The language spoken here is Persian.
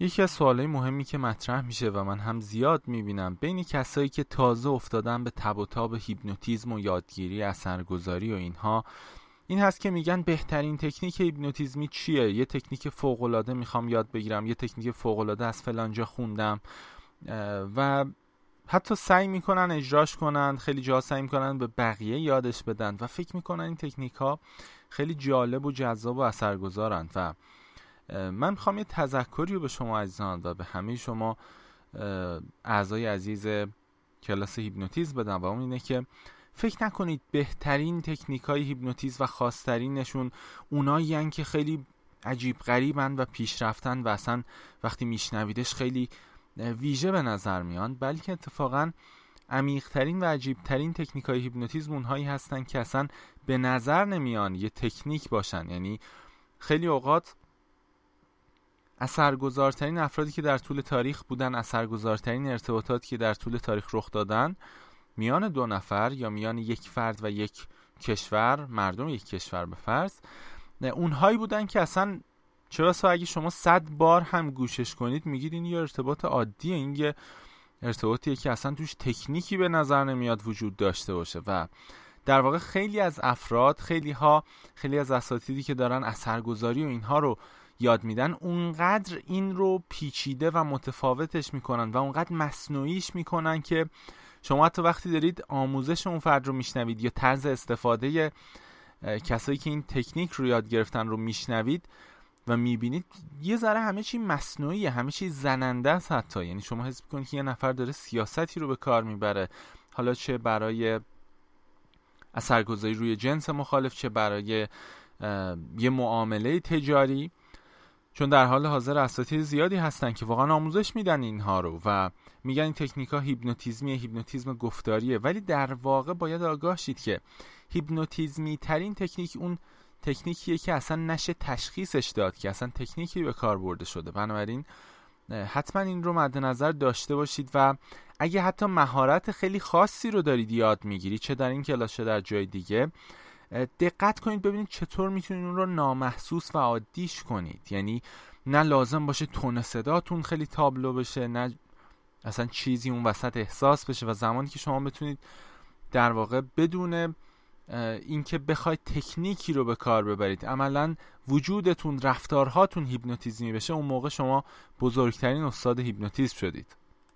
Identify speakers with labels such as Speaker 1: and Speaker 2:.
Speaker 1: یکی از سوالای مهمی که مطرح میشه و من هم زیاد می‌بینم بین کسایی که تازه افتادن به تب و تاب هیپنوتیزم و یادگیری اثرگذاری و اینها این هست که میگن بهترین تکنیک هیپنوتیزمی چیه؟ یه تکنیک فوق العاده می‌خوام یاد بگیرم یه تکنیک فوق العاده از فلانجا خوندم و حتی سعی می‌کنن اجراش کنن خیلی جا سعی می‌کنن به بقیه یادش بدن و فکر می‌کنن این تکنیک ها خیلی جالب و جذاب و اثرگذارند و من می‌خوام یه تذکری رو به شما عزیزان و به همه شما اعضای عزیز کلاس هیپنوتیزم بدم و اون اینه که فکر نکنید بهترین تکنیک های هیپنوتیزم و خاصترینشون اونایی که خیلی عجیب غریبن و پیشرفتن و اصلا وقتی میشنویدش خیلی ویژه به نظر میان بلکه اتفاقا عمیقترین و عجیبترین تکنیک های هیپنوتیزم اونهایی هستن که اصلا به نظر نمیان یه تکنیک باشن. یعنی خیلی اوقات اثرگذارترین افرادی که در طول تاریخ بودن اثرگذارترین ارتباطاتی که در طول تاریخ رخ دادن میان دو نفر یا میان یک فرد و یک کشور مردم یک کشور به فرض اونهایی بودن که اصلا چرا اگه شما صد بار هم گوشش کنید میگید این یه ارتباط عادیه این یه ارتباطیه که اصلا توش تکنیکی به نظر نمیاد وجود داشته باشه و در واقع خیلی از افراد خیلی ها خیلی از اساتیدی که دارن اثرگذاری و اینها رو یاد میدن اونقدر این رو پیچیده و متفاوتش می‌کنن و اونقدر مصنوعیش می‌کنن که شما حتی وقتی دارید آموزش اون فرد رو میشنوید یا طرز استفاده کسایی که این تکنیک رو یاد گرفتن رو میشنوید و می‌بینید یه ذره همه چی مصنوعیه همه چی زننده است حتی. یعنی شما حس می‌کنید که یه نفر داره سیاستی رو به کار می‌بره. حالا چه برای اثرگذاری روی جنس مخالف چه برای یه معامله تجاری. چون در حال حاضر اساتید زیادی هستن که واقعا آموزش میدن اینها رو و میگن این تکنیک ها هیپنوتیزمی هیپنوتیزم گفتاریه. ولی در واقع باید آگاه شید که هیپنوتیزمی ترین تکنیک اون تکنیکیه که اصلا نشه تشخیصش داد که اصلا تکنیکی به کار برده شده. بنابراین حتما این رو مد نظر داشته باشید و اگه حتی مهارت خیلی خاصی رو دارید یاد می‌گیرید چه در این کلاس چه در جای دیگه دقت کنید ببینید چطور می‌تونید اون رو نامحسوس و عادیش کنید. یعنی نه لازم باشه تون صداتون خیلی تابلو بشه نه اصلا چیزی اون وسط احساس بشه و زمانی که شما بتونید در واقع بدون اینکه بخواید تکنیکی رو به کار ببرید. عملا وجودتون رفتارهاتون هیپنوتیزمی بشه اون موقع شما بزرگترین استاد هیپنوتیزم شدید.